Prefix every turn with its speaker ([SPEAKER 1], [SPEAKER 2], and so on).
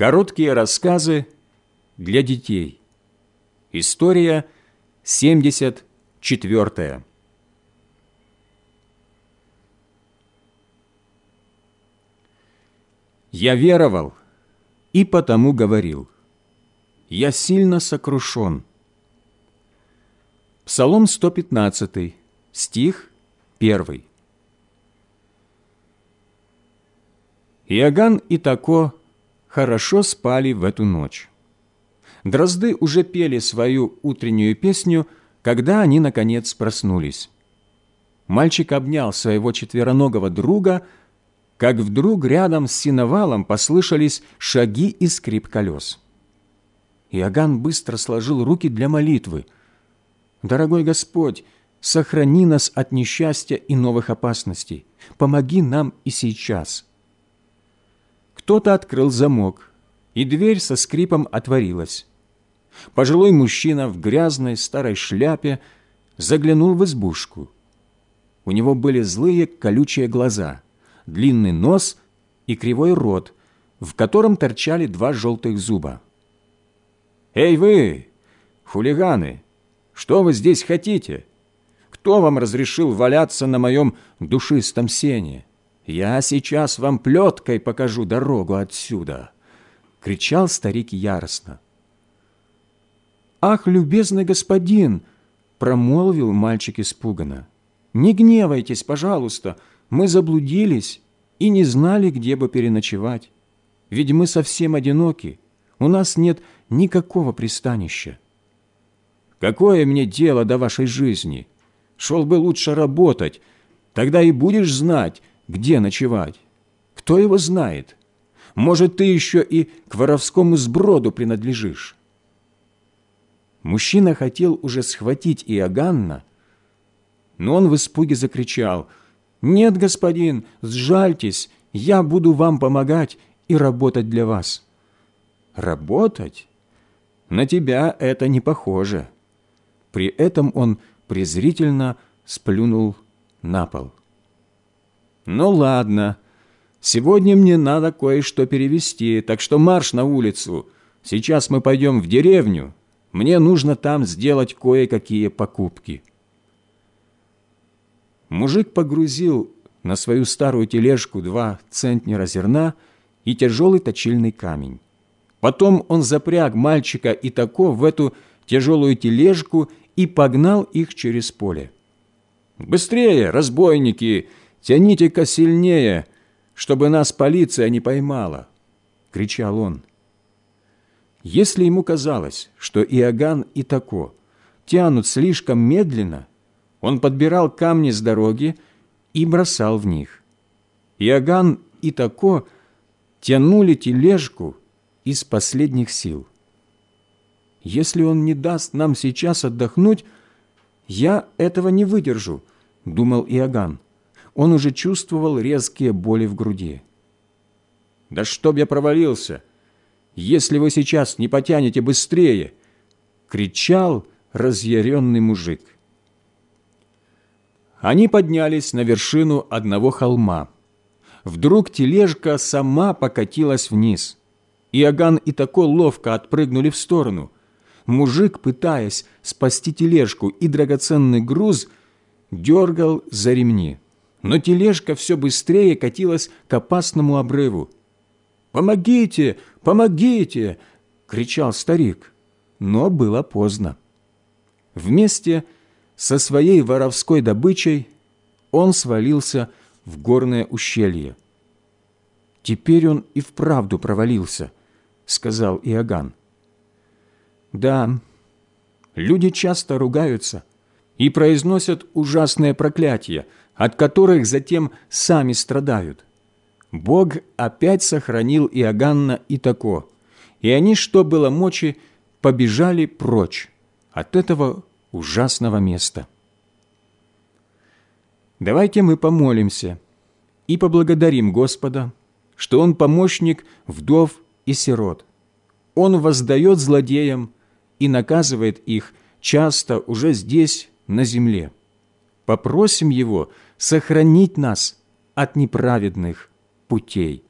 [SPEAKER 1] Короткие рассказы для детей. История 74. Я веровал и потому говорил. Я сильно сокрушен. Псалом 115, стих 1. Иоганн Тако хорошо спали в эту ночь. Дрозды уже пели свою утреннюю песню, когда они, наконец, проснулись. Мальчик обнял своего четвероногого друга, как вдруг рядом с синовалом послышались шаги и скрип колес. Иоганн быстро сложил руки для молитвы. «Дорогой Господь, сохрани нас от несчастья и новых опасностей. Помоги нам и сейчас». Кто-то открыл замок, и дверь со скрипом отворилась. Пожилой мужчина в грязной старой шляпе заглянул в избушку. У него были злые колючие глаза, длинный нос и кривой рот, в котором торчали два желтых зуба. «Эй вы, хулиганы, что вы здесь хотите? Кто вам разрешил валяться на моем душистом сене?» «Я сейчас вам плеткой покажу дорогу отсюда!» — кричал старик яростно. «Ах, любезный господин!» — промолвил мальчик испуганно. «Не гневайтесь, пожалуйста, мы заблудились и не знали, где бы переночевать. Ведь мы совсем одиноки, у нас нет никакого пристанища». «Какое мне дело до вашей жизни? Шел бы лучше работать, тогда и будешь знать, где ночевать? Кто его знает? Может, ты еще и к воровскому сброду принадлежишь?» Мужчина хотел уже схватить Иоганна, но он в испуге закричал, «Нет, господин, сжальтесь, я буду вам помогать и работать для вас». «Работать? На тебя это не похоже». При этом он презрительно сплюнул на пол. «Ну ладно, сегодня мне надо кое-что перевести, так что марш на улицу. Сейчас мы пойдем в деревню. Мне нужно там сделать кое-какие покупки». Мужик погрузил на свою старую тележку два центнера зерна и тяжелый точильный камень. Потом он запряг мальчика и тако в эту тяжелую тележку и погнал их через поле. «Быстрее, разбойники!» Тяните-ка сильнее, чтобы нас полиция не поймала!» — кричал он. Если ему казалось, что Иоганн и Тако тянут слишком медленно, он подбирал камни с дороги и бросал в них. Иоганн и Тако тянули тележку из последних сил. «Если он не даст нам сейчас отдохнуть, я этого не выдержу», — думал Иоганн он уже чувствовал резкие боли в груди. «Да чтоб я провалился! Если вы сейчас не потянете быстрее!» — кричал разъяренный мужик. Они поднялись на вершину одного холма. Вдруг тележка сама покатилась вниз. Иоганн и Тако ловко отпрыгнули в сторону. Мужик, пытаясь спасти тележку и драгоценный груз, дергал за ремни но тележка все быстрее катилась к опасному обрыву. «Помогите! Помогите!» — кричал старик, но было поздно. Вместе со своей воровской добычей он свалился в горное ущелье. «Теперь он и вправду провалился», — сказал Иоганн. «Да, люди часто ругаются и произносят ужасные проклятия, от которых затем сами страдают. Бог опять сохранил Иоганна и Тако, и они, что было мочи, побежали прочь от этого ужасного места. Давайте мы помолимся и поблагодарим Господа, что Он помощник вдов и сирот. Он воздает злодеям и наказывает их часто уже здесь, на земле. Попросим Его – сохранить нас от неправедных путей.